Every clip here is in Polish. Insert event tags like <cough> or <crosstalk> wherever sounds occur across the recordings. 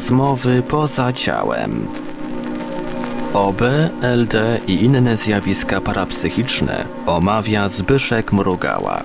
Rozmowy poza ciałem. OB, LD i inne zjawiska parapsychiczne omawia Zbyszek Mrugała.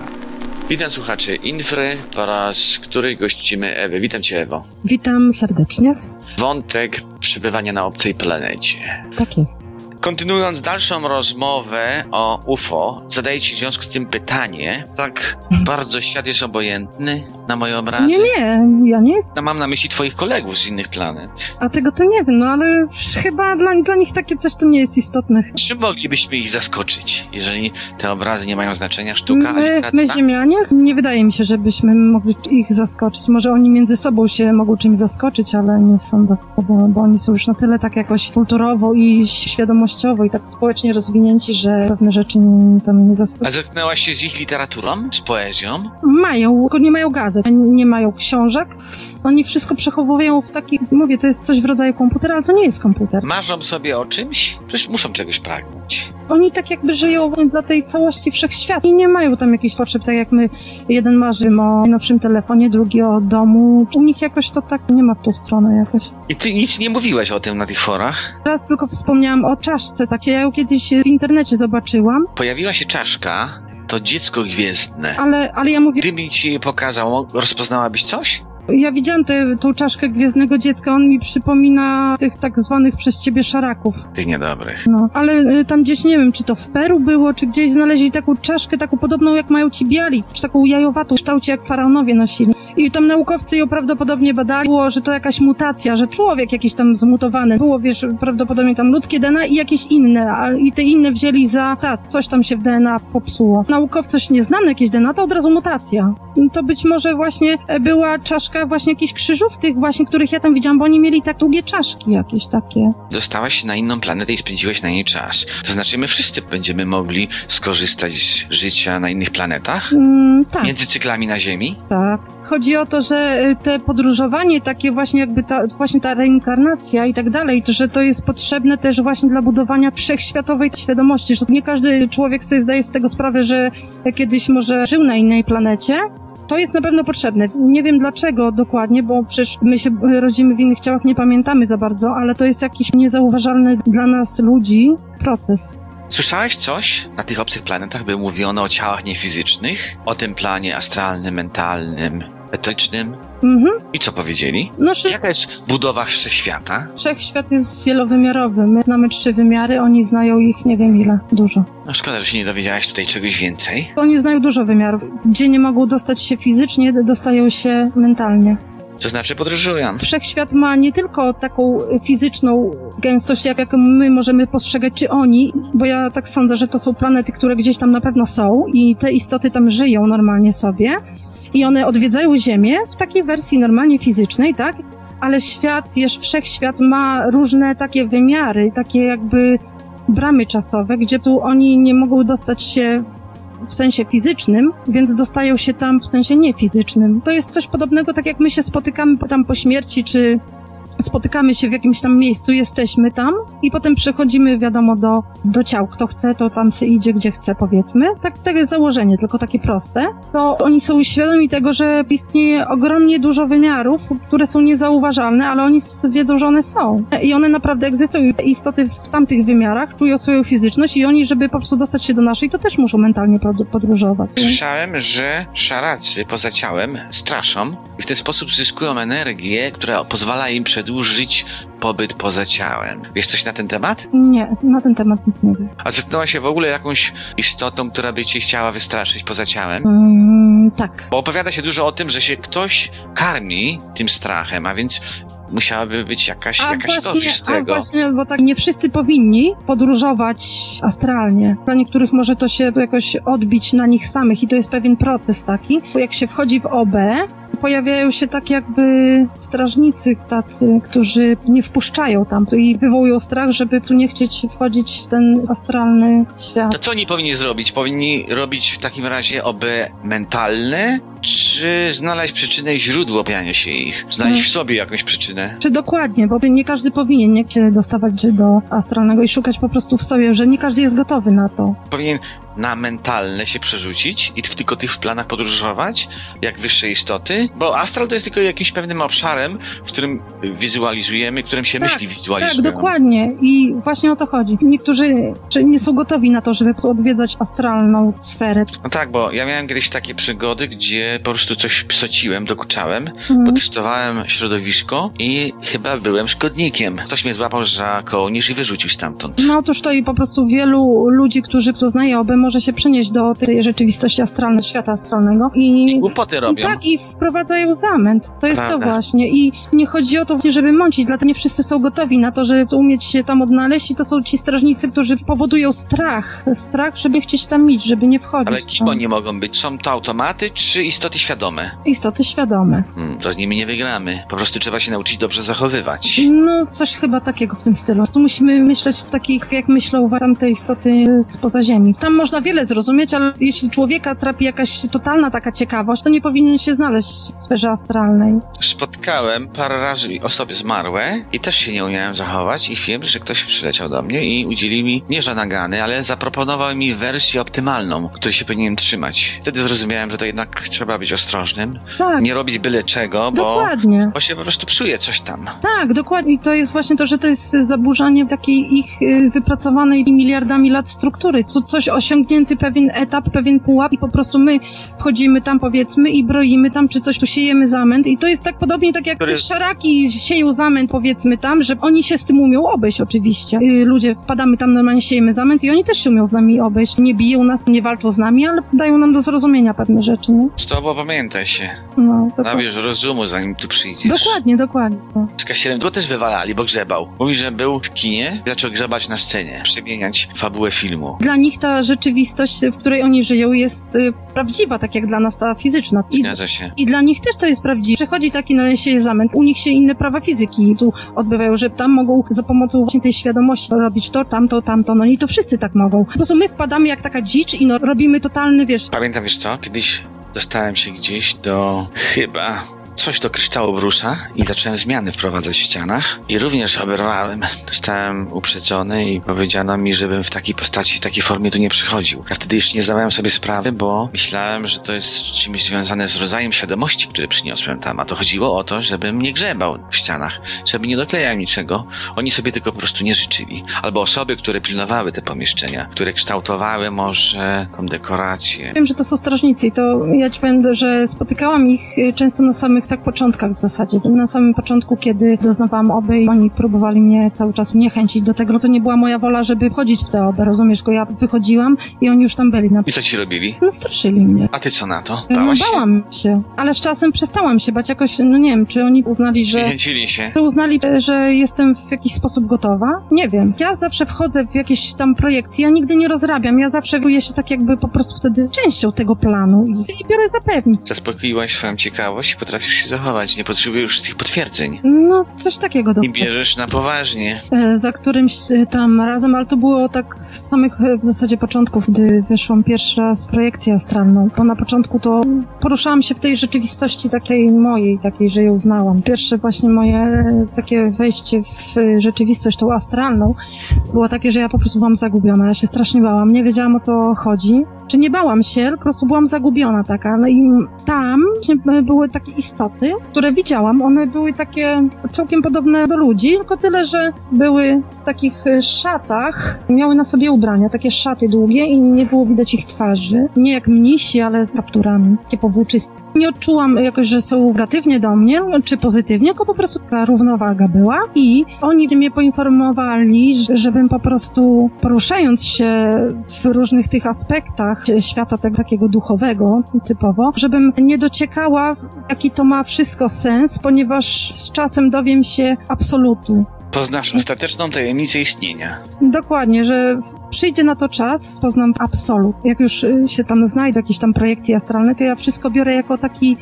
Witam słuchaczy Infry, po raz który gościmy Ewę. Witam Cię Ewo. Witam serdecznie. Wątek przebywania na obcej planecie. Tak jest. Kontynuując dalszą rozmowę o UFO, zadaję Ci w związku z tym pytanie. Tak bardzo świat jest obojętny na moje obrazy. Nie, nie, ja nie jestem. No, mam na myśli Twoich kolegów z innych planet. A tego to nie wiem, no ale chyba dla, dla nich takie coś to nie jest istotne. Czym moglibyśmy ich zaskoczyć, jeżeli te obrazy nie mają znaczenia? Sztuka, My, my Ziemianie? Nie wydaje mi się, żebyśmy mogli ich zaskoczyć. Może oni między sobą się mogą czymś zaskoczyć, ale nie sądzę, bo, bo oni są już na tyle tak jakoś kulturowo i świadomościowo i tak społecznie rozwinięci, że pewne rzeczy tam nie A zaskoczą. zetknęłaś się z ich literaturą, z poezją? Mają, tylko nie mają gazet, nie mają książek. Oni wszystko przechowują w taki, mówię, to jest coś w rodzaju komputera, ale to nie jest komputer. Marzą sobie o czymś? Przecież muszą czegoś pragnąć. Oni tak jakby żyją dla tej całości wszechświata i nie mają tam jakichś potrzeb, tak jak my, jeden marzy o najnowszym telefonie, drugi o domu. U nich jakoś to tak nie ma w tą stronę jakoś. I ty nic nie mówiłeś o tym na tych forach? Raz tylko wspomniałam o czaszce, tak ja ją kiedyś w internecie zobaczyłam, Pojawiła się czaszka, to dziecko gwiezdne. ale, ale ja mówię, Gdyby ci je pokazał, rozpoznałabyś coś? Ja widziałam tę tą czaszkę gwiezdnego dziecka, on mi przypomina tych tak zwanych przez ciebie szaraków. Tych niedobrych. No, ale y, tam gdzieś, nie wiem, czy to w Peru było, czy gdzieś znaleźli taką czaszkę, taką podobną jak mają ci bialic, czy taką jajowatą, w kształcie jak faraonowie nosili. I tam naukowcy ją prawdopodobnie badali, było, że to jakaś mutacja, że człowiek jakiś tam zmutowany. Było, wiesz, prawdopodobnie tam ludzkie DNA i jakieś inne, a, i te inne wzięli za, tak, coś tam się w DNA popsuło. Naukowcoś nieznane jakieś DNA, to od razu mutacja. To być może właśnie była czaszka właśnie jakichś krzyżów tych właśnie, których ja tam widziałam, bo oni mieli tak długie czaszki jakieś takie. Dostałaś się na inną planetę i spędziłeś na niej czas. To znaczy, my wszyscy będziemy mogli skorzystać z życia na innych planetach? Mm, tak. Między cyklami na Ziemi? Tak. Chodzi o to, że y, te podróżowanie, takie właśnie jakby ta, właśnie ta reinkarnacja i tak dalej, to, że to jest potrzebne też właśnie dla budowania wszechświatowej świadomości, że nie każdy człowiek sobie zdaje z tego sprawę, że kiedyś może żył na innej planecie. To jest na pewno potrzebne. Nie wiem dlaczego dokładnie, bo przecież my się rodzimy w innych ciałach, nie pamiętamy za bardzo, ale to jest jakiś niezauważalny dla nas ludzi proces. Słyszałeś coś na tych obcych planetach, by mówiono o ciałach niefizycznych? O tym planie astralnym, mentalnym, etycznym? Mhm. I co powiedzieli? No, szy- Jaka jest budowa wszechświata? wszechświat jest wielowymiarowy. My znamy trzy wymiary, oni znają ich nie wiem ile, dużo. No szkoda, że się nie dowiedziałaś tutaj czegoś więcej. Oni znają dużo wymiarów. Gdzie nie mogą dostać się fizycznie, dostają się mentalnie. Co znaczy podróżują. Wszechświat ma nie tylko taką fizyczną gęstość, jak, jak my możemy postrzegać, czy oni, bo ja tak sądzę, że to są planety, które gdzieś tam na pewno są i te istoty tam żyją normalnie sobie i one odwiedzają Ziemię w takiej wersji normalnie fizycznej, tak? Ale świat, jeszcze wszechświat ma różne takie wymiary, takie jakby bramy czasowe, gdzie tu oni nie mogą dostać się w sensie fizycznym, więc dostają się tam w sensie niefizycznym. To jest coś podobnego, tak jak my się spotykamy tam po śmierci, czy spotykamy się w jakimś tam miejscu, jesteśmy tam i potem przechodzimy, wiadomo, do, do ciał. Kto chce, to tam się idzie, gdzie chce, powiedzmy. Tak, jest założenie, tylko takie proste. To oni są świadomi tego, że istnieje ogromnie dużo wymiarów, które są niezauważalne, ale oni wiedzą, że one są. I one naprawdę egzystują. Istoty w tamtych wymiarach czują swoją fizyczność i oni, żeby po prostu dostać się do naszej, to też muszą mentalnie pod- podróżować. Słyszałem, że szaracy poza ciałem straszą i w ten sposób zyskują energię, która pozwala im przedłużyć pobyt poza ciałem. Wiesz coś na ten temat? Nie, na ten temat nic nie wiem. A zetknęła się w ogóle jakąś istotą, która by cię chciała wystraszyć poza ciałem? Mm, tak. Bo opowiada się dużo o tym, że się ktoś karmi tym strachem, a więc musiałaby być jakaś, A jakaś właśnie, z a tego. właśnie, bo tak nie wszyscy powinni podróżować astralnie. Dla niektórych może to się jakoś odbić na nich samych i to jest pewien proces taki. Bo Jak się wchodzi w OB, pojawiają się tak jakby strażnicy tacy, którzy nie wpuszczają tam tu i wywołują strach, żeby tu nie chcieć wchodzić w ten astralny świat. To co oni powinni zrobić? Powinni robić w takim razie OB mentalne, Czy znaleźć przyczynę i źródło pojawiania się ich? Znaleźć w sobie jakąś przyczynę? Czy dokładnie, bo nie każdy powinien nie się dostawać do astralnego i szukać po prostu w sobie, że nie każdy jest gotowy na to. Powinien na mentalne się przerzucić i w tylko tych planach podróżować, jak wyższe istoty? Bo astral to jest tylko jakimś pewnym obszarem, w którym wizualizujemy, którym się Tak, myśli Tak, wizualizują. dokładnie. I właśnie o to chodzi. Niektórzy nie są gotowi na to, żeby odwiedzać astralną sferę. No tak, bo ja miałem kiedyś takie przygody, gdzie po prostu coś psociłem, dokuczałem, Mhm. potestowałem środowisko i chyba byłem szkodnikiem. Ktoś mnie złapał za kołnierz i wyrzucił stamtąd. No otóż to i po prostu wielu ludzi, którzy poznają OB, może się przenieść do tej rzeczywistości astralnej, świata astralnego i Głupoty I robią. tak, i wprowadzają zamęt. To jest Prawda. to właśnie. I nie chodzi o to, żeby mącić, dlatego nie wszyscy są gotowi na to, żeby umieć się tam odnaleźć i to są ci strażnicy, którzy powodują strach. Strach, żeby chcieć tam iść, żeby nie wchodzić. Ale kim oni mogą być? Są to automaty czy istoty świadome? Istoty świadome. Hmm, to z nimi nie wygramy. Po prostu trzeba się nauczyć dobrze zachowywać. No, coś chyba takiego w tym stylu. Tu musimy myśleć takich, jak myślą tamte istoty spoza Ziemi. Tam można wiele zrozumieć, ale jeśli człowieka trapi jakaś totalna taka ciekawość, to nie powinien się znaleźć w sferze astralnej. Spotkałem parę razy osoby zmarłe i też się nie umiałem zachować i wiem, że ktoś przyleciał do mnie i udzielił mi nie że nagany, ale zaproponował mi wersję optymalną, której się powinienem trzymać. Wtedy zrozumiałem, że to jednak trzeba być ostrożnym, Tak, nie robić byle czego, bo, dokładnie. bo się po prostu psuje coś tam. Tak, dokładnie. To jest właśnie to, że to jest zaburzanie takiej ich y, wypracowanej miliardami lat struktury. Co, coś osiągnięty pewien etap, pewien pułap i po prostu my wchodzimy tam powiedzmy i broimy tam, czy coś tu siejemy zamęt. I to jest tak podobnie tak jak Który- szaraki sieją zamęt powiedzmy tam, że oni się z tym umią obejść oczywiście. Y, ludzie wpadamy tam normalnie siejemy zamęt i oni też się umią z nami obejść. Nie biją nas, nie walczą z nami, ale dają nam do zrozumienia pewne rzeczy, nie? Z tobą pamiętaj się. No. Nabierz rozumu, zanim tu przyjdziesz. Dokładnie, dokładnie. Z Kasierem go też wywalali, bo grzebał. Mówi, że był w kinie i zaczął grzebać na scenie, przemieniać fabułę filmu. Dla nich ta rzeczywistość, w której oni żyją, jest y, prawdziwa, tak jak dla nas ta fizyczna. I, Zgadza się. I dla nich też to jest prawdziwe. Przychodzi taki na się zamęt, u nich się inne prawa fizyki tu odbywają, że tam mogą za pomocą właśnie tej świadomości robić to, tamto, tamto, no i to wszyscy tak mogą. Po prostu my wpadamy jak taka dzicz i no, robimy totalny, wiesz, Pamiętam, wiesz co? Kiedyś dostałem się gdzieś do chyba coś do kryształu brusza i zacząłem zmiany wprowadzać w ścianach i również oberwałem. Zostałem uprzedzony i powiedziano mi, żebym w takiej postaci, w takiej formie tu nie przychodził. Ja wtedy jeszcze nie zdawałem sobie sprawy, bo myślałem, że to jest czymś związane z rodzajem świadomości, który przyniosłem tam, a to chodziło o to, żebym nie grzebał w ścianach, żeby nie doklejał niczego. Oni sobie tylko po prostu nie życzyli. Albo osoby, które pilnowały te pomieszczenia, które kształtowały może tą dekorację, Wiem, że to są strażnicy i to ja ci powiem, że spotykałam ich y, często na samych tak początkach w zasadzie. Na samym początku, kiedy doznawałam oby i oni próbowali mnie cały czas niechęcić do tego, no to nie była moja wola, żeby wchodzić w te oby, rozumiesz, go ja wychodziłam i oni już tam byli. Na... I co ci robili? No straszyli mnie. A ty co na to? No, Bałaś się? bałam się, ale z czasem przestałam się bać jakoś, no nie wiem, czy oni uznali, że... Zniechęcili się. Czy uznali, że jestem w jakiś sposób gotowa? Nie wiem. Ja zawsze wchodzę w jakieś tam projekcje, ja nigdy nie rozrabiam, ja zawsze czuję się tak jakby po prostu wtedy częścią tego planu i, biorę za pewnik. Zaspokoiłaś swoją ciekawość i potrafisz się zachować. Nie potrzebujesz już tych potwierdzeń. No, coś takiego do I bierzesz na poważnie. e, za którymś e, tam razem, ale to było tak z samych e, w zasadzie początków, gdy wyszłam pierwszy raz projekcję astralną, bo na początku to poruszałam się w tej rzeczywistości takiej mojej, takiej, że ją znałam. Pierwsze właśnie moje takie wejście w rzeczywistość, tą astralną, było takie, że ja po prostu byłam zagubiona. Ja się strasznie bałam, nie wiedziałam o co chodzi. Czy nie bałam się, tylko po prostu byłam zagubiona taka. No i tam były takie istoty, które widziałam. One były takie całkiem podobne do ludzi, tylko tyle, że były w takich e, szatach, miały na sobie ubrania, takie szaty długie i nie było widać ich twarzy. Nie jak mnisi, ale kapturami, takie powłóczyste. Nie odczułam jakoś, że są negatywnie do mnie, czy pozytywnie, tylko po prostu taka równowaga była i oni mnie poinformowali, że- żebym po prostu poruszając się w różnych tych aspektach świata tego takiego duchowego typowo, żebym nie dociekała, jaki to ma wszystko sens, ponieważ z czasem dowiem się absolutu. Poznasz ostateczną tajemnicę istnienia. Dokładnie, że przyjdzie na to czas, poznam absolut. Jak już y, się tam znajdę, jakieś tam projekcje astralne, to ja wszystko biorę jako taki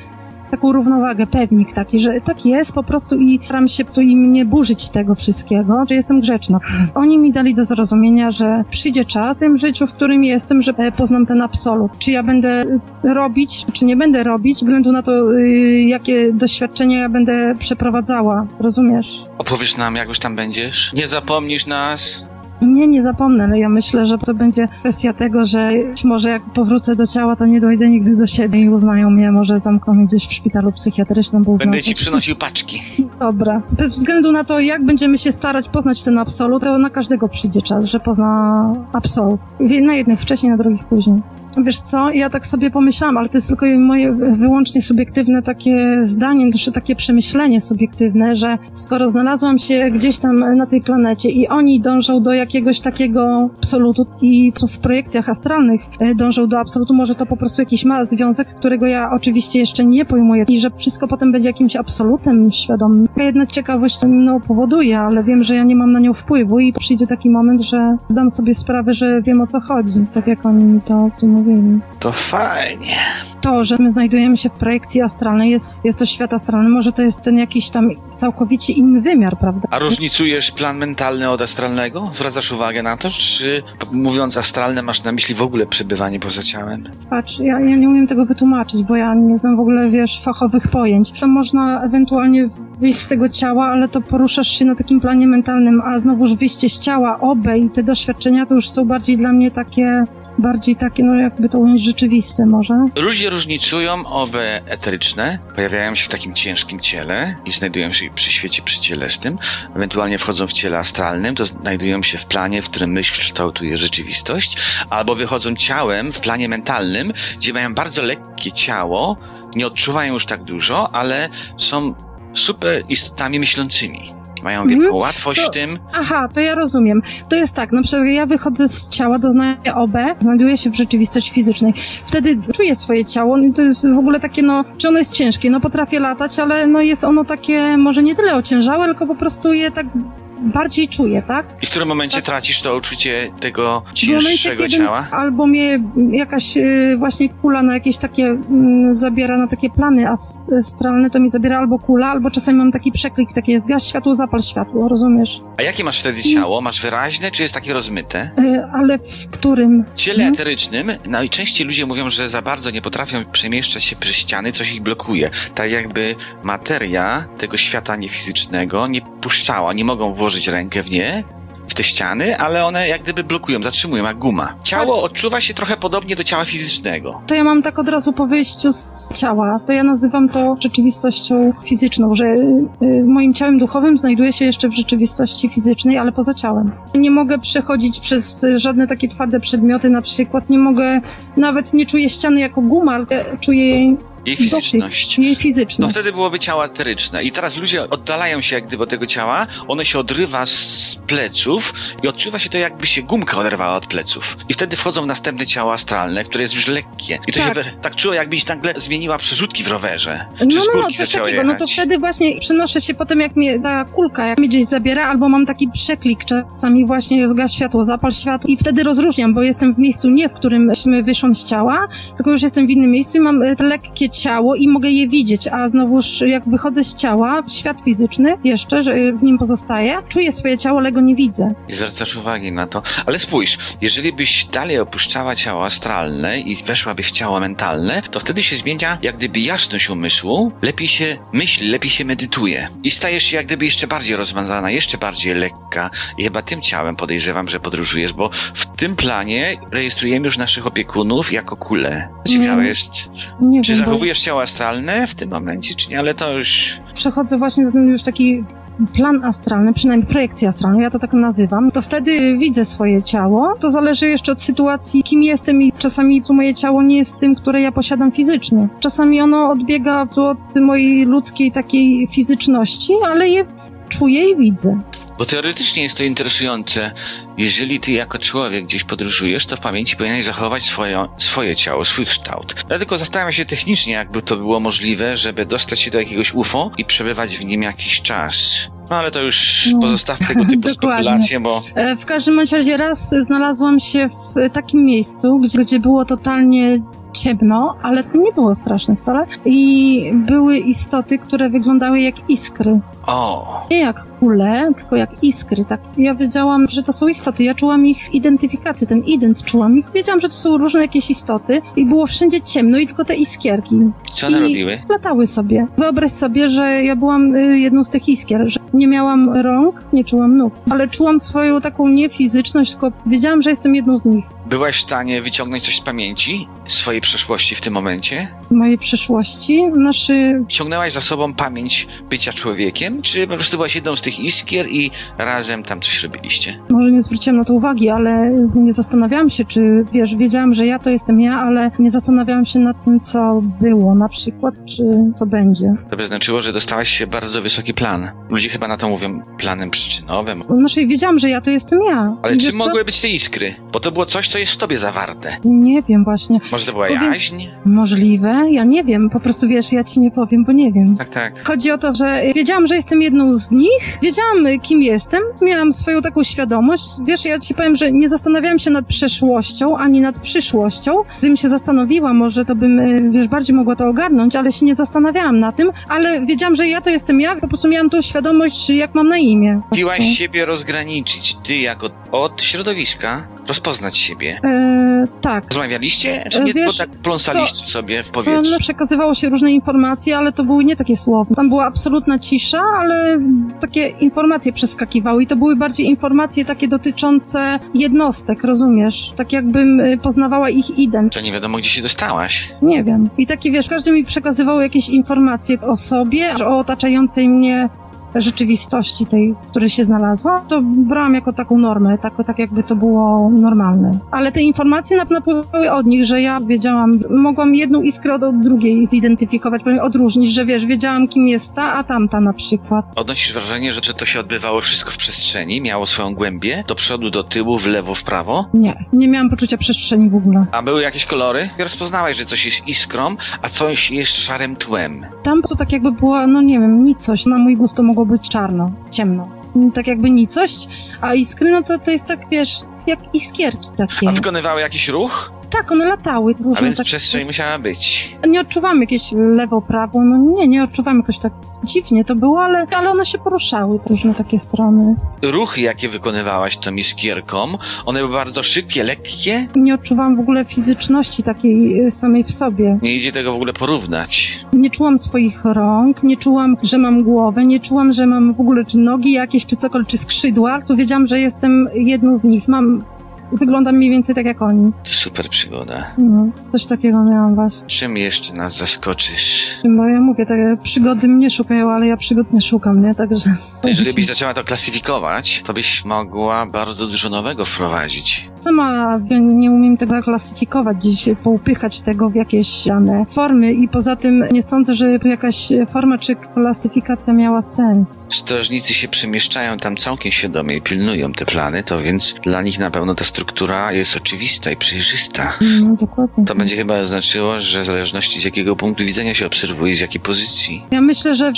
taką równowagę, pewnik taki, że tak jest po prostu i staram się tu im nie burzyć tego wszystkiego, że jestem grzeczna. Oni mi dali do zrozumienia, że przyjdzie czas w tym życiu, w którym jestem, że e, poznam ten absolut. Czy ja będę robić, czy nie będę robić, względu na to, y, jakie doświadczenia ja będę przeprowadzała. Rozumiesz? Opowiesz nam, jak już tam będziesz? Nie zapomnisz nas? Nie, nie zapomnę, ale ja myślę, że to będzie kwestia tego, że być może jak powrócę do ciała, to nie dojdę nigdy do siebie i uznają mnie, może zamkną mnie gdzieś w szpitalu psychiatrycznym, bo uznają... Będę ci przynosił paczki. <laughs> Dobra. Bez względu na to, jak będziemy się starać poznać ten absolut, to na każdego przyjdzie czas, że pozna absolut. Na jednych wcześniej, na drugich później. Wiesz co, ja tak sobie pomyślałam, ale to jest tylko moje wyłącznie subiektywne takie zdanie, też takie przemyślenie subiektywne, że skoro znalazłam się gdzieś tam na tej planecie i oni dążą do jakiegoś takiego absolutu i w projekcjach astralnych e, dążą do absolutu, może to po prostu jakiś ma związek, którego ja oczywiście jeszcze nie pojmuję i że wszystko potem będzie jakimś absolutem świadomym. Jedna ciekawość mną powoduje, ale wiem, że ja nie mam na nią wpływu i przyjdzie taki moment, że zdam sobie sprawę, że wiem o co chodzi, tak jak oni mi to w tym mówili. To fajnie. To, że my znajdujemy się w projekcji astralnej, jest, jest to świat astralny, może to jest ten jakiś tam całkowicie inny wymiar, prawda? A różnicujesz plan mentalny od astralnego? Zwracasz uwagę na to, czy mówiąc astralne masz na myśli w ogóle przebywanie poza ciałem? Patrz, ja, ja nie umiem tego wytłumaczyć, bo ja nie znam w ogóle, wiesz, fachowych pojęć. Tam można ewentualnie wyjść z tego ciała, ale to poruszasz się na takim planie mentalnym, a znowuż wyjście z ciała, obe i te doświadczenia to już są bardziej dla mnie takie bardziej takie, no jakby to ująć, rzeczywiste może. Ludzie różnicują obe eteryczne, pojawiają się w takim ciężkim ciele i znajdują się przy świecie przycielesnym, ewentualnie wchodzą w ciele astralnym, to znajdują się w planie, w którym myśl kształtuje rzeczywistość, albo wychodzą ciałem w planie mentalnym, gdzie mają bardzo lekkie ciało, nie odczuwają już tak dużo, ale są super istotami myślącymi. Mają wielką mm, łatwość to, tym. Aha, to ja rozumiem. To jest tak, na przykład ja wychodzę z ciała, doznaję OB, znajduję się w rzeczywistości fizycznej. Wtedy czuję swoje ciało, to jest w ogóle takie, no, czy ono jest ciężkie? No potrafię latać, ale no jest ono takie, może nie tyle ociężałe, tylko po prostu je tak bardziej czuję, tak? I w którym momencie tak. tracisz to uczucie tego cięższego momencie, ciała? Albo mnie jakaś y, właśnie kula na jakieś takie y, zabiera na takie plany astralne, to mi zabiera albo kula, albo czasami mam taki przeklik, takie zgaś światło, zapal światło, rozumiesz? A jakie masz wtedy ciało? Masz wyraźne, czy jest takie rozmyte? Y, ale w którym? W ciele hmm? eterycznym najczęściej ludzie mówią, że za bardzo nie potrafią przemieszczać się przez ściany, coś ich blokuje. Tak jakby materia tego świata niefizycznego nie puszczała, nie mogą włożyć włożyć rękę w nie, w te ściany, ale one jak gdyby blokują, zatrzymują, jak guma. Ciało tak. odczuwa się trochę podobnie do ciała fizycznego. To ja mam tak od razu po wyjściu z ciała. To ja nazywam to rzeczywistością fizyczną, że y, moim ciałem duchowym znajduje się jeszcze w rzeczywistości fizycznej, ale poza ciałem. Nie mogę przechodzić przez żadne takie twarde przedmioty, na przykład nie mogę, nawet nie czuję ściany jako guma, ale czuję jej jej fizyczność. Jej fizyczność. No wtedy byłoby ciało eteryczne. I teraz ludzie oddalają się jak gdyby od tego ciała, ono się odrywa z pleców i odczuwa się to jakby się gumka oderwała od pleców. I wtedy wchodzą w następne ciało astralne, które jest już lekkie. I to tak. się tak czuło, jakbyś nagle zmieniła przerzutki w rowerze. No, no, no, coś takiego. Jechać. No to wtedy właśnie przenoszę się potem, jak mnie ta kulka jak mnie gdzieś zabiera, albo mam taki przeklik czasami właśnie zgaś światło, zapal światło i wtedy rozróżniam, bo jestem w miejscu nie, w którym wyszłam z ciała, tylko już jestem w innym miejscu i mam e, te lekkie ciało i mogę je widzieć, a znowuż jak wychodzę z ciała, świat fizyczny jeszcze, że w nim pozostaje, czuję swoje ciało, ale go nie widzę. I zwracasz uwagi na to. Ale spójrz, jeżeli byś dalej opuszczała ciało astralne i weszłabyś w ciało mentalne, to wtedy się zmienia jak gdyby jasność umysłu, lepiej się myśli, lepiej się medytuje i stajesz się jak gdyby jeszcze bardziej rozmazana, jeszcze bardziej lekka i chyba tym ciałem podejrzewam, że podróżujesz, bo w tym planie rejestrujemy już naszych opiekunów jako kule. Ciekawe jest, nie czy wiem, zachowujesz ciało astralne w tym momencie, czy nie, ale to już... Przechodzę właśnie ten już taki plan astralny, przynajmniej projekcję astralną, ja to tak nazywam, to wtedy widzę swoje ciało. To zależy jeszcze od sytuacji, kim jestem i czasami moje ciało nie jest tym, które ja posiadam fizycznie. Czasami ono odbiega od mojej ludzkiej takiej fizyczności, ale je czuję i widzę. Bo teoretycznie jest to interesujące. Jeżeli ty jako człowiek gdzieś podróżujesz, to w pamięci powinieneś zachować swoje, swoje ciało, swój kształt. Dlatego zastanawiam się technicznie, jakby to było możliwe, żeby dostać się do jakiegoś UFO i przebywać w nim jakiś czas. No ale to już no, pozostawmy tego <laughs> typu spekulacje, bo... E, w każdym razie raz znalazłam się w takim miejscu, gdzie, gdzie było totalnie ciemno, ale nie było straszne wcale. I były istoty, które wyglądały jak iskry. O, Nie jak kule, tylko jak iskry. Tak. Ja wiedziałam, że to są istoty. Ja czułam ich identyfikację, ten ident czułam ich. Wiedziałam, że to są różne jakieś istoty i było wszędzie ciemno i tylko te iskierki. co one I robiły? latały sobie. Wyobraź sobie, że ja byłam y, jedną z tych iskier, że nie miałam rąk, nie czułam nóg, ale czułam swoją taką nie fizyczność, tylko wiedziałam, że jestem jedną z nich. Byłaś w stanie wyciągnąć coś z pamięci swojej przeszłości w tym momencie? Mojej przyszłości, znaczy Ciągnęłaś za sobą pamięć bycia człowiekiem, czy po prostu byłaś jedną z tych iskier i razem tam coś robiliście? może nie zwróciłam na to uwagi, ale nie zastanawiałam się, czy wiesz, wiedziałam, że ja to jestem ja, ale nie zastanawiałam się nad tym, co było na przykład, czy co będzie. To by znaczyło, że dostałaś się bardzo wysoki plan. Ludzie chyba na to mówią planem przyczynowym. Znaczy wiedziałam, że ja to jestem ja. Ale I czym wiesz co? mogły być te iskry? Bo to było coś, co jest w tobie zawarte. Nie wiem właśnie. Może to była Powiem- jaźń? Możliwe? Ja nie wiem. Po prostu wiesz, ja ci nie powiem, bo nie wiem. Tak, tak. Chodzi o to, że wiedziałam, że jestem jedną z nich, wiedziałam, kim jestem, miałam swoją taką świadomość. Wiesz, ja ci powiem, że nie zastanawiałam się nad przeszłością ani nad przyszłością. Gdybym się zastanowiła, może to bym, y, wiesz, bardziej mogła to ogarnąć, ale się nie zastanawiałam na tym, ale wiedziałam, że ja to jestem ja, po prostu miałam tą świadomość, jak mam na imię. Piłaś siebie rozgraniczyć, ty jako od środowiska, rozpoznać siebie. E, tak. Rozmawialiście, czy E, nie, wiesz, tak pląsaliście sobie w No, powietrzu? no, przekazywało się różne informacje, ale to były nie takie słowa. Tam była absolutna cisza, ale takie informacje przeskakiwały i to były bardziej informacje takie dotyczące jednostek, rozumiesz? Tak jakbym y, poznawała ich ident. To nie wiadomo, gdzie się dostałaś. Nie wiem. I takie, wiesz, każdy mi przekazywał jakieś informacje o sobie, o otaczającej mnie rzeczywistości tej, w której się znalazła, to brałam jako taką normę, tak, tak jakby to było normalne. Ale te informacje nap- napływały od nich, że ja wiedziałam, mogłam jedną iskrę od, od drugiej zidentyfikować, odróżnić, że wiesz, wiedziałam kim jest ta, a tamta na przykład. Odnosisz wrażenie, że, że to się odbywało wszystko w przestrzeni, miało swoją głębię, do przodu, do tyłu, w lewo, w prawo? Nie, nie miałam poczucia przestrzeni w ogóle. A były jakieś kolory? Rozpoznałaś, że coś jest iskrą, a coś jest szarym tłem. Tam to tak jakby była, no nie wiem, nicość. Na mój gust to mogło być czarno, ciemno. Tak jakby nicość, a iskry, no to to jest tak, wiesz, jak iskierki takie. A wykonywały jakiś ruch? Tak, one latały. Różne więc tak, przestrzeń musiała być. Nie odczuwam jakieś lewo, prawo, no nie, nie odczuwam jakoś tak dziwnie to było, ale, ale one się poruszały, te różne takie strony. Ruchy, jakie wykonywałaś tą iskierką, one były bardzo szybkie, lekkie. Nie odczuwam w ogóle fizyczności takiej y, samej w sobie. Nie idzie tego w ogóle porównać. Nie czułam swoich rąk, nie czułam, że mam głowę, nie czułam, że mam w ogóle czy nogi jakieś, czy cokolwiek, czy skrzydła, to wiedziałam, że jestem jedną z nich. Mam, wyglądam mniej więcej tak jak oni. To super przygoda. No, coś takiego miałam właśnie. Czym jeszcze nas zaskoczysz? Bo ja mówię, te przygody mnie szukają, ale ja przygód nie szukam, nie? Także... Jeżeli byś zaczęła to klasyfikować, to byś mogła bardzo dużo nowego wprowadzić. Sama nie umiem tego zaklasyfikować, gdzieś poupychać tego w jakieś dane formy i poza tym nie sądzę, że jakaś forma czy klasyfikacja miała sens. Strażnicy się przemieszczają tam całkiem świadomie i pilnują te plany, to więc dla nich na pewno ta struktura jest oczywista i przejrzysta. No, dokładnie. To będzie chyba znaczyło, że w zależności z jakiego punktu widzenia się obserwuje, z jakiej pozycji. Ja myślę, że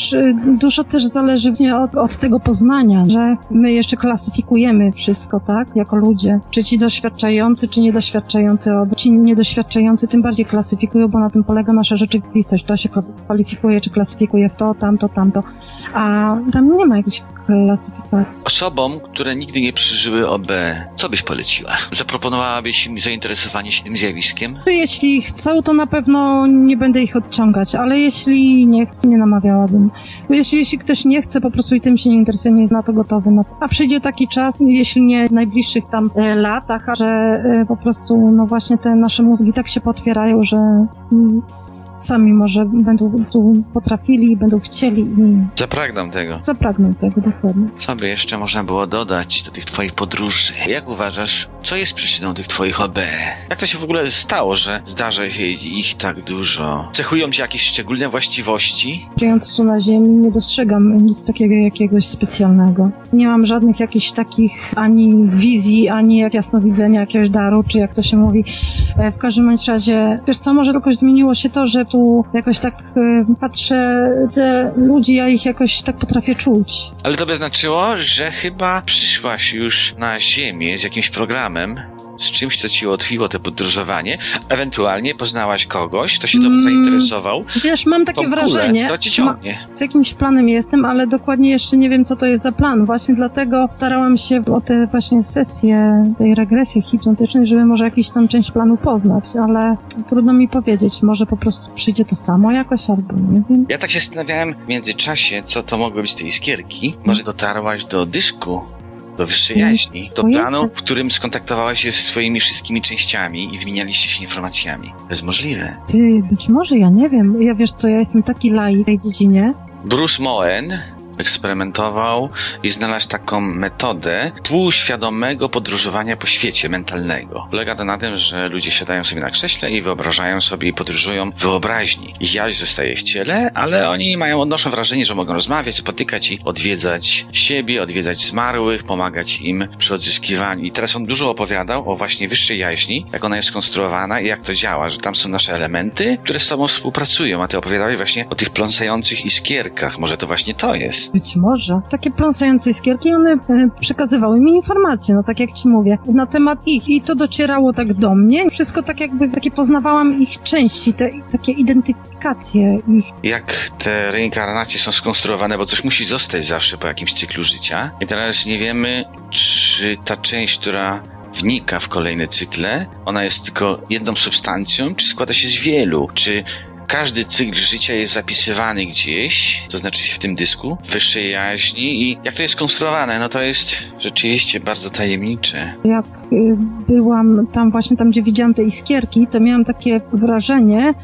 dużo też zależy od, od tego poznania, że my jeszcze klasyfikujemy wszystko, tak, jako ludzie. Czy ci doświadczający, czy niedoświadczający, ci niedoświadczający tym bardziej klasyfikują, bo na tym polega nasza rzeczywistość. To się kwalifikuje, czy klasyfikuje w to, tamto, tamto. A tam nie ma jakiejś klasyfikacji. Osobom, które nigdy nie przeżyły OB, co byś poleciła? Zaproponowałabyś im zainteresowanie się tym zjawiskiem? Jeśli chcą, to na pewno nie będę ich odciągać, ale jeśli nie chcą, nie namawiałabym. Bo jeśli, jeśli ktoś nie chce po prostu i tym się nie interesuje, nie jest na to gotowy. No. A przyjdzie taki czas, jeśli nie w najbliższych tam e, latach, a że e, po prostu no właśnie te nasze mózgi tak się potwierają, że mm, sami może będą tu potrafili będą chcieli i Zapragną tego. zapragną tego dokładnie. Co by jeszcze można było dodać do tych twoich podróży? Jak uważasz, co jest przyczyną tych twoich OB? Jak to się w ogóle stało, że zdarza się ich tak dużo? Cechują cię jakieś szczególne właściwości? Żyjąc tu na Ziemi nie dostrzegam nic takiego jakiegoś specjalnego. Nie mam żadnych jakichś takich ani wizji, ani jak jasnowidzenia, jakiegoś daru, czy jak to się mówi. E, W każdym razie, wiesz co, może tylko zmieniło się to, że tu jakoś tak e, patrzę, te ludzi, ja ich jakoś tak potrafię czuć. Ale to by znaczyło, że chyba przyszłaś już na Ziemię z jakimś programem z czymś, co ci ułatwiło to podróżowanie, ewentualnie poznałaś kogoś, kto się tobą Mm. zainteresował, Wiesz, mam takie wrażenie, ma, z jakimś planem jestem, ale dokładnie jeszcze nie wiem, co to jest za plan. Właśnie dlatego starałam się o te właśnie sesje tej regresji hipnotycznej, żeby może jakąś tam część planu poznać, ale trudno mi powiedzieć. Może po prostu przyjdzie to samo jakoś, albo nie wiem. Ja tak się zastanawiałem w międzyczasie, co to mogły być te iskierki. Może dotarłaś do dysku, do wyższej Nie, jaźni, do planu, w którym skontaktowałaś się ze swoimi wszystkimi częściami i wymienialiście się informacjami. To jest możliwe. Ty, być może, ja nie wiem. Ja wiesz co, ja jestem taki laik w tej dziedzinie. Bruce Moen eksperymentował i znalazł taką metodę półświadomego podróżowania po świecie mentalnego. Polega to na tym, że ludzie siadają sobie na krześle i wyobrażają sobie i podróżują wyobraźni. Ich jaźń zostaje w ciele, ale oni mają, odnoszą wrażenie, że mogą rozmawiać, spotykać i odwiedzać siebie, odwiedzać zmarłych, pomagać im przy odzyskiwaniu. I teraz on dużo opowiadał o właśnie wyższej jaźni, jak ona jest skonstruowana i jak to działa, że tam są nasze elementy, które z sobą współpracują, a ty opowiadałeś właśnie o tych pląsających iskierkach. Może to właśnie to jest. Być może. Takie pląsające iskierki, one e, przekazywały mi informacje, no tak jak ci mówię, na temat ich. I to docierało tak do mnie. Wszystko tak jakby, takie poznawałam ich części, te takie identyfikacje ich. jak te reinkarnacje są skonstruowane, bo coś musi zostać zawsze po jakimś cyklu życia. I teraz nie wiemy, czy ta część, która wnika w kolejne cykle, ona jest tylko jedną substancją, czy składa się z wielu, czy każdy cykl życia jest zapisywany gdzieś, to znaczy w tym dysku, wyższej jaźni i jak to jest skonstruowane, no to jest rzeczywiście bardzo tajemnicze. Jak y, byłam tam właśnie, tam gdzie widziałam te iskierki, to miałam takie wrażenie,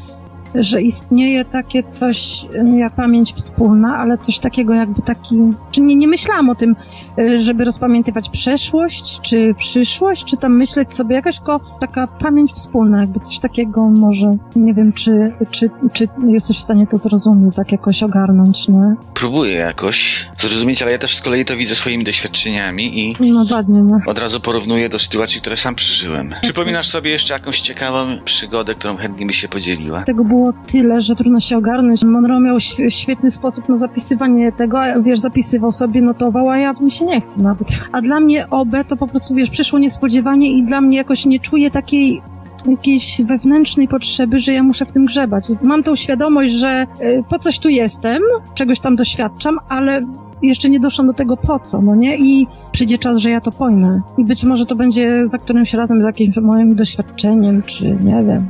że istnieje takie coś y, jak pamięć wspólna, ale coś takiego jakby taki... Czy nie, nie myślałam o tym, y, żeby rozpamiętywać przeszłość, czy przyszłość, czy tam myśleć sobie jakaś, tylko taka pamięć wspólna, jakby coś takiego może, nie wiem, czy, czy, czy jesteś w stanie to zrozumieć, tak jakoś ogarnąć, nie? Próbuję jakoś zrozumieć, ale ja też z kolei to widzę swoimi doświadczeniami i No ładnie, no. Od razu porównuję do sytuacji, które sam przeżyłem. Przypominasz sobie jeszcze jakąś ciekawą przygodę, którą chętnie byś się podzieliła? Tego było tyle, że trudno się ogarnąć. Monroe miał św- świetny sposób na zapisywanie tego, wiesz, zapisywał sobie, notował, a ja mi się nie chce nawet. A dla mnie OB to po prostu, wiesz, przyszło niespodziewanie i dla mnie jakoś nie czuję takiej jakiejś wewnętrznej potrzeby, że ja muszę w tym grzebać. Mam tą świadomość, że y, po coś tu jestem, czegoś tam doświadczam, ale jeszcze nie doszłam do tego po co, no nie? I przyjdzie czas, że ja to pojmę. I być może to będzie za którymś razem z jakimś moim doświadczeniem, czy nie wiem.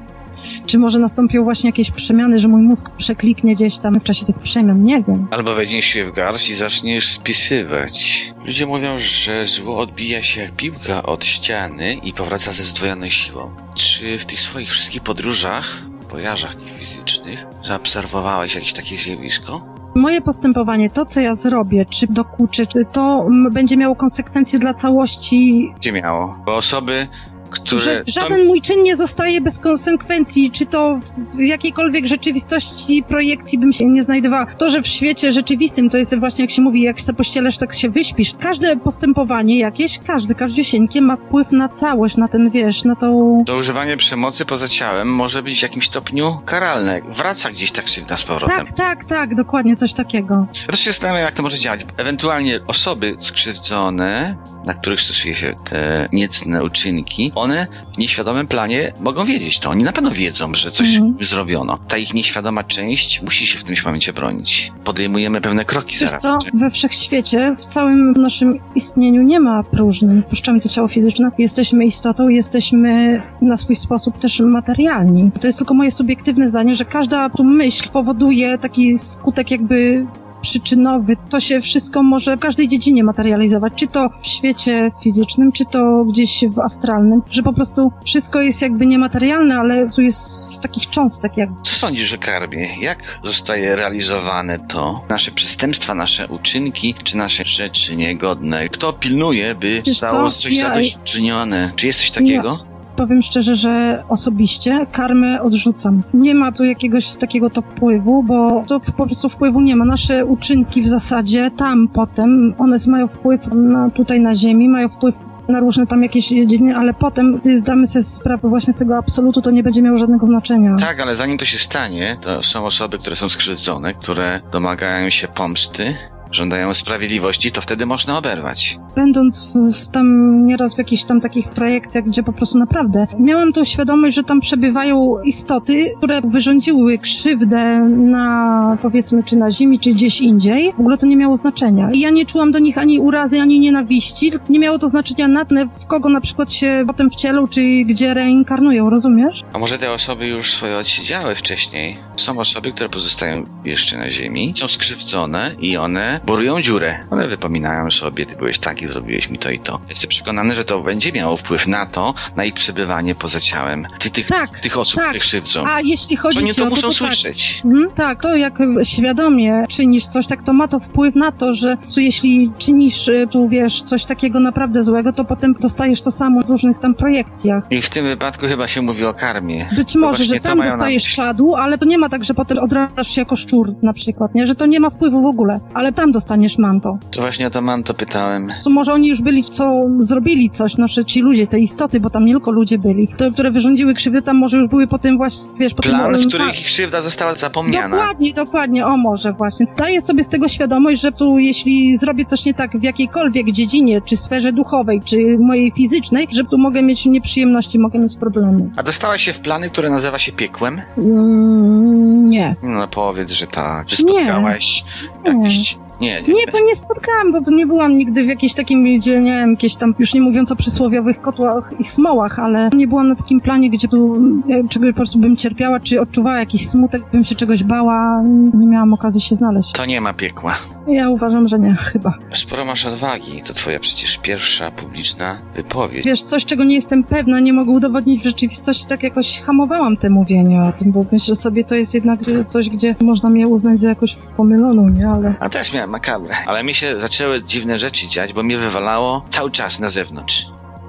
Czy może nastąpią właśnie jakieś przemiany, że mój mózg przekliknie gdzieś tam w czasie tych przemian? Nie wiem. Albo weźmiesz się w garść i zaczniesz spisywać. Ludzie mówią, że zło odbija się jak piłka od ściany i powraca ze zdwojoną siłą. Czy w tych swoich wszystkich podróżach, wojażach tych fizycznych, zaobserwowałeś jakieś takie zjawisko? Moje postępowanie, to co ja zrobię, czy dokuczę, czy to będzie miało konsekwencje dla całości Gdzie miało? Bo osoby, które... że żaden mój czyn nie zostaje bez konsekwencji, czy to w jakiejkolwiek rzeczywistości, projekcji bym się nie znajdowała. To, że w świecie rzeczywistym, to jest właśnie jak się mówi, jak się pościelesz, tak się wyśpisz. Każde postępowanie jakieś, każdy, każdziusieńkie ma wpływ na całość, na ten, wiesz, na tą... To używanie przemocy poza ciałem może być w jakimś stopniu karalne. Wraca gdzieś ta krzywda z powrotem. Tak, tak, tak, dokładnie, coś takiego. Ja też się zastanawiam, jak to może działać. Ewentualnie osoby skrzywdzone, na których stosuje się te niecne uczynki, one w nieświadomym planie mogą wiedzieć to. Oni na pewno wiedzą, że coś Mhm. zrobiono. Ta ich nieświadoma część musi się w którymś momencie bronić. Podejmujemy pewne kroki Wiesz co, zaradcze. we wszechświecie, w całym naszym istnieniu nie ma próżnym. Puszczamy to ciało fizyczne, jesteśmy istotą, jesteśmy na swój sposób też materialni. To jest tylko moje subiektywne zdanie, że każda tu myśl powoduje taki skutek jakby przyczynowy. To się wszystko może w każdej dziedzinie materializować, czy to w świecie fizycznym, czy to gdzieś w astralnym, że po prostu wszystko jest jakby niematerialne, ale tu jest z takich cząstek jakby. Co sądzisz, że karbie? Jak zostaje realizowane to? Nasze przestępstwa, nasze uczynki, czy nasze rzeczy niegodne? Kto pilnuje, by Wiesz stało co? coś Ja- zadośćczynione? Czy jest coś takiego? Powiem szczerze, że osobiście karmę odrzucam. Nie ma tu jakiegoś takiego to wpływu, bo to po prostu wpływu nie ma. Nasze uczynki w zasadzie tam potem, one mają wpływ na, tutaj na ziemi, mają wpływ na różne tam jakieś dziedziny, ale potem, gdy zdamy sobie sprawę właśnie z tego absolutu, to nie będzie miało żadnego znaczenia. Tak, ale zanim to się stanie, to są osoby, które są skrzywdzone, które domagają się pomsty żądają sprawiedliwości, to wtedy można oberwać. Będąc w, w tam nieraz w jakichś tam takich projekcjach, gdzie po prostu naprawdę miałam tą świadomość, że tam przebywają istoty, które wyrządziły krzywdę na powiedzmy czy na ziemi, czy gdzieś indziej. W ogóle to nie miało znaczenia. I ja nie czułam do nich ani urazy, ani nienawiści. Nie miało to znaczenia na tle, w kogo na przykład się potem wcielą, czy gdzie reinkarnują, rozumiesz? A może te osoby już swoje odsiedziały wcześniej? Są osoby, które pozostają jeszcze na ziemi, są skrzywdzone i one borują dziurę. One wypominają sobie, ty byłeś taki, zrobiłeś mi to i to. Jestem przekonany, że to będzie miało wpływ na to, na ich przebywanie poza ciałem. Ty, tych, Tak, tych osób, tak. które krzywdzą. A jeśli chodzi Oni to o muszą to, to tak. słyszeć. Mhm, tak, to jak świadomie czynisz coś, tak to ma to wpływ na to, że jeśli czynisz y, tu, wiesz, coś takiego naprawdę złego, to potem dostajesz to samo w różnych tam projekcjach. I w tym wypadku chyba się mówi o karmie. Być może, że tam na dostajesz myśli. czadu, ale to nie ma tak, że potem odradzasz się jako szczur na przykład, nie? Że to nie ma wpływu w ogóle, ale tam dostaniesz manto. To właśnie o to manto pytałem. Co może oni już byli, co zrobili coś, no, że ci ludzie, te istoty, bo tam nie tylko ludzie byli, te, które wyrządziły krzywdę, tam może już były po tym właśnie, wiesz, po Plan, tym... w którym ich krzywda została zapomniana. Dokładnie, dokładnie, o może właśnie. Daję sobie z tego świadomość, że tu jeśli zrobię coś nie tak w jakiejkolwiek dziedzinie, czy sferze duchowej, czy mojej fizycznej, że tu mogę mieć nieprzyjemności, mogę mieć problemy. A dostałaś się w plany, które nazywa się piekłem? Mm, nie. No powiedz, że tak. Czy Nie. spotkałaś jakieś... Nie, nie. Nie, bo nie spotkałam, bo to nie byłam nigdy w jakiejś takim, gdzie nie wiem, jakieś tam, już nie mówiąc o przysłowiowych kotłach i smołach, ale nie byłam na takim planie, gdzie tu ja czegoś po prostu bym cierpiała, czy odczuwała jakiś smutek, bym się czegoś bała, nie miałam okazji się znaleźć. To nie ma piekła. Ja uważam, że nie, chyba. Sporo masz odwagi. To twoja przecież pierwsza publiczna wypowiedź. Wiesz, coś, czego nie jestem pewna, nie mogę udowodnić w rzeczywistości, tak jakoś hamowałam te mówienie o tym, bo myślę sobie, to jest jednak coś, gdzie można mnie uznać za jakąś pomyloną, nie? Ale A też miałem makabrę. Ale mi się zaczęły dziwne rzeczy dziać, bo mnie wywalało cały czas na zewnątrz.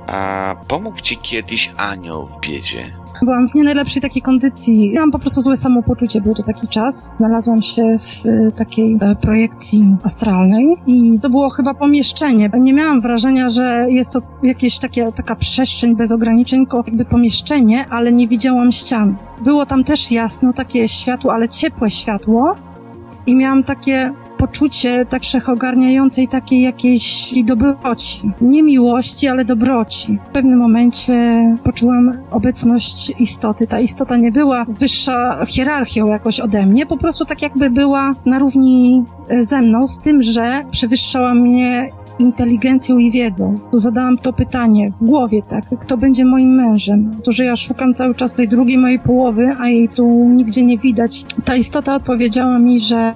A pomógł ci kiedyś anioł w biedzie? Byłam w nie najlepszej takiej kondycji. Miałam po prostu złe samopoczucie, był to taki czas. Znalazłam się w e, takiej e, projekcji astralnej i to było chyba pomieszczenie. Nie miałam wrażenia, że jest to jakieś takie, taka przestrzeń bez ograniczeń, jakby pomieszczenie, ale nie widziałam ścian. Było tam też jasno, takie światło, ale ciepłe światło i miałam takie poczucie tak wszechogarniającej takiej jakiejś dobroci. Nie miłości, ale dobroci. W pewnym momencie poczułam obecność istoty. Ta istota nie była wyższa hierarchią jakoś ode mnie, po prostu tak jakby była na równi e, ze mną, z tym, że przewyższała mnie inteligencją i wiedzą. Tu zadałam to pytanie w głowie, tak, kto będzie moim mężem? To, że ja szukam cały czas tej drugiej mojej połowy, a jej tu nigdzie nie widać. Ta istota odpowiedziała mi, że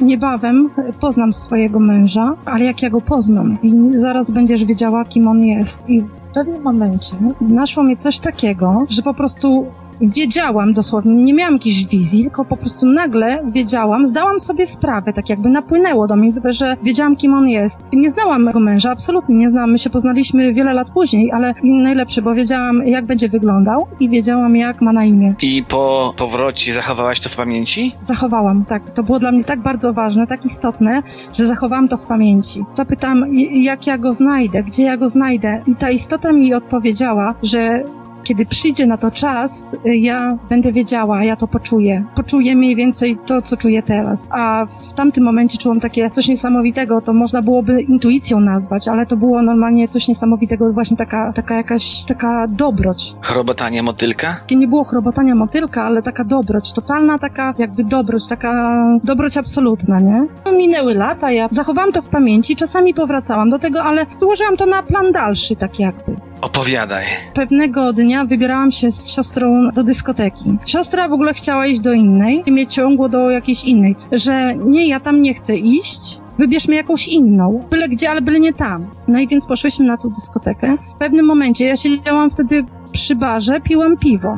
niebawem poznam swojego męża, ale jak ja go poznam i zaraz będziesz wiedziała, kim on jest. I w pewnym momencie naszło mnie coś takiego, że po prostu wiedziałam dosłownie, nie miałam jakiejś wizji, tylko po prostu nagle wiedziałam, zdałam sobie sprawę, tak jakby napłynęło do mnie, że wiedziałam, kim on jest. Nie znałam mego męża, absolutnie nie znałam. My się poznaliśmy wiele lat później, ale najlepsze, bo wiedziałam, jak będzie wyglądał i wiedziałam, jak ma na imię. I po powrocie zachowałaś to w pamięci? Zachowałam, tak. To było dla mnie tak bardzo ważne, tak istotne, że zachowałam to w pamięci. Zapytałam, j- jak ja go znajdę, gdzie ja go znajdę. I ta istota mi odpowiedziała, że kiedy przyjdzie na to czas, y, ja będę wiedziała, ja to poczuję. Poczuję mniej więcej to, co czuję teraz. A w tamtym momencie czułam takie coś niesamowitego, to można byłoby intuicją nazwać, ale to było normalnie coś niesamowitego, właśnie taka, taka jakaś, taka dobroć. Chrobotanie motylka? Nie było chrobotania motylka, ale taka dobroć, totalna taka jakby dobroć, taka dobroć absolutna, nie? Minęły lata, ja zachowałam to w pamięci, czasami powracałam do tego, ale złożyłam to na plan dalszy, tak jakby. Opowiadaj. Pewnego dnia wybierałam się z siostrą do dyskoteki. Siostra w ogóle chciała iść do innej i mnie ciągło do jakiejś innej, że nie, ja tam nie chcę iść, wybierzmy jakąś inną, byle gdzie, ale byle nie tam. No i więc poszłyśmy na tą dyskotekę. W pewnym momencie, ja siedziałam wtedy przy barze, piłam piwo.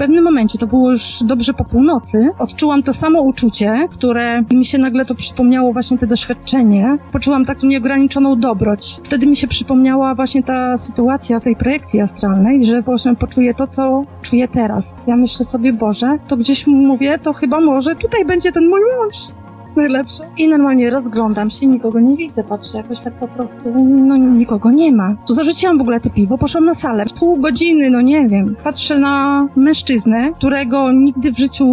Pewnym momencie, to było już dobrze po północy, odczułam to samo uczucie, które mi się nagle to przypomniało właśnie te doświadczenie. Poczułam taką nieograniczoną dobroć. Wtedy mi się przypomniała właśnie ta sytuacja tej projekcji astralnej, że właśnie poczuję to, co czuję teraz. Ja myślę sobie, Boże, to gdzieś mówię, to chyba może tutaj będzie ten mój mąż. Najlepsze. I normalnie rozglądam się, nikogo nie widzę, patrzę jakoś tak po prostu, no nikogo nie ma. Tu zarzuciłam w ogóle te piwo, poszłam na salę. Pół godziny, no nie wiem. Patrzę na mężczyznę, którego nigdy w życiu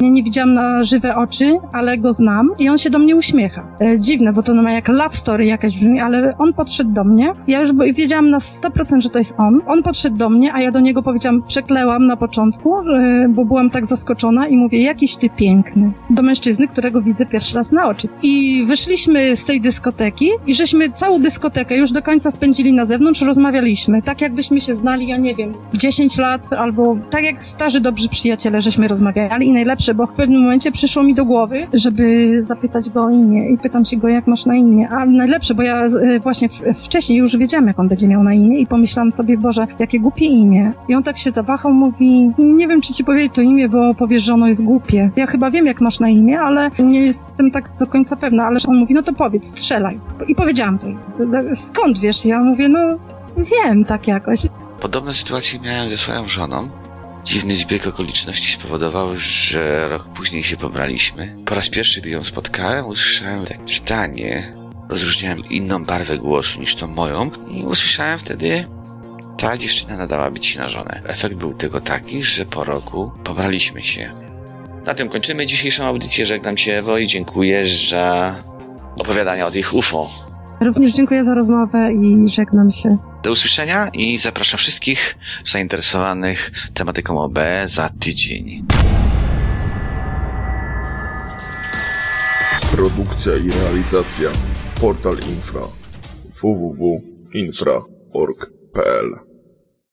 nie, nie widziałam na żywe oczy, ale go znam i on się do mnie uśmiecha. E, dziwne, bo to no ma jak love story jakaś brzmi, ale on podszedł do mnie. Ja już wiedziałam na 100%, że to jest on. On podszedł do mnie, a ja do niego powiedziałam, przeklełam na początku, e, bo byłam tak zaskoczona i mówię, jakiś ty piękny. Do mężczyzny, którego widzę pierwszy raz na oczy. I wyszliśmy z tej dyskoteki i żeśmy całą dyskotekę już do końca spędzili na zewnątrz, rozmawialiśmy. Tak jakbyśmy się znali, ja nie wiem, 10 lat albo tak jak starzy dobrzy przyjaciele, żeśmy rozmawiali i najlepsze, bo w pewnym momencie przyszło mi do głowy, żeby zapytać go o imię i pytam się go, jak masz na imię. A najlepsze, bo ja e, właśnie wcześniej już wiedziałam, jak on będzie miał na imię i pomyślałam sobie, Boże, jakie głupie imię. I on tak się zawahał, mówi, nie wiem, czy ci powiedzieć to imię, bo powiesz, że ono jest głupie. Ja chyba wiem, jak masz na imię, ale nie jestem tak do końca pewna, ale on mówi, no to powiedz, strzelaj. I powiedziałam to. Skąd wiesz? Ja mówię, no wiem, tak jakoś. Podobne sytuacje miałem ze swoją żoną. Dziwny zbieg okoliczności spowodował, że rok później się pobraliśmy. Po raz pierwszy, gdy ją spotkałem, usłyszałem takie zdanie. Rozróżniałem inną barwę głosu niż tą moją i usłyszałem wtedy ta dziewczyna nadała być ci na żonę. Efekt był tego taki, że po roku pobraliśmy się. Na tym kończymy dzisiejszą audycję. Żegnam Cię, Ewo, i dziękuję za opowiadania od ich UFO. Również dziękuję za rozmowę i żegnam się. Do usłyszenia i zapraszam wszystkich zainteresowanych tematyką OB za tydzień. Produkcja i realizacja Portal Infra www.infra.org.pl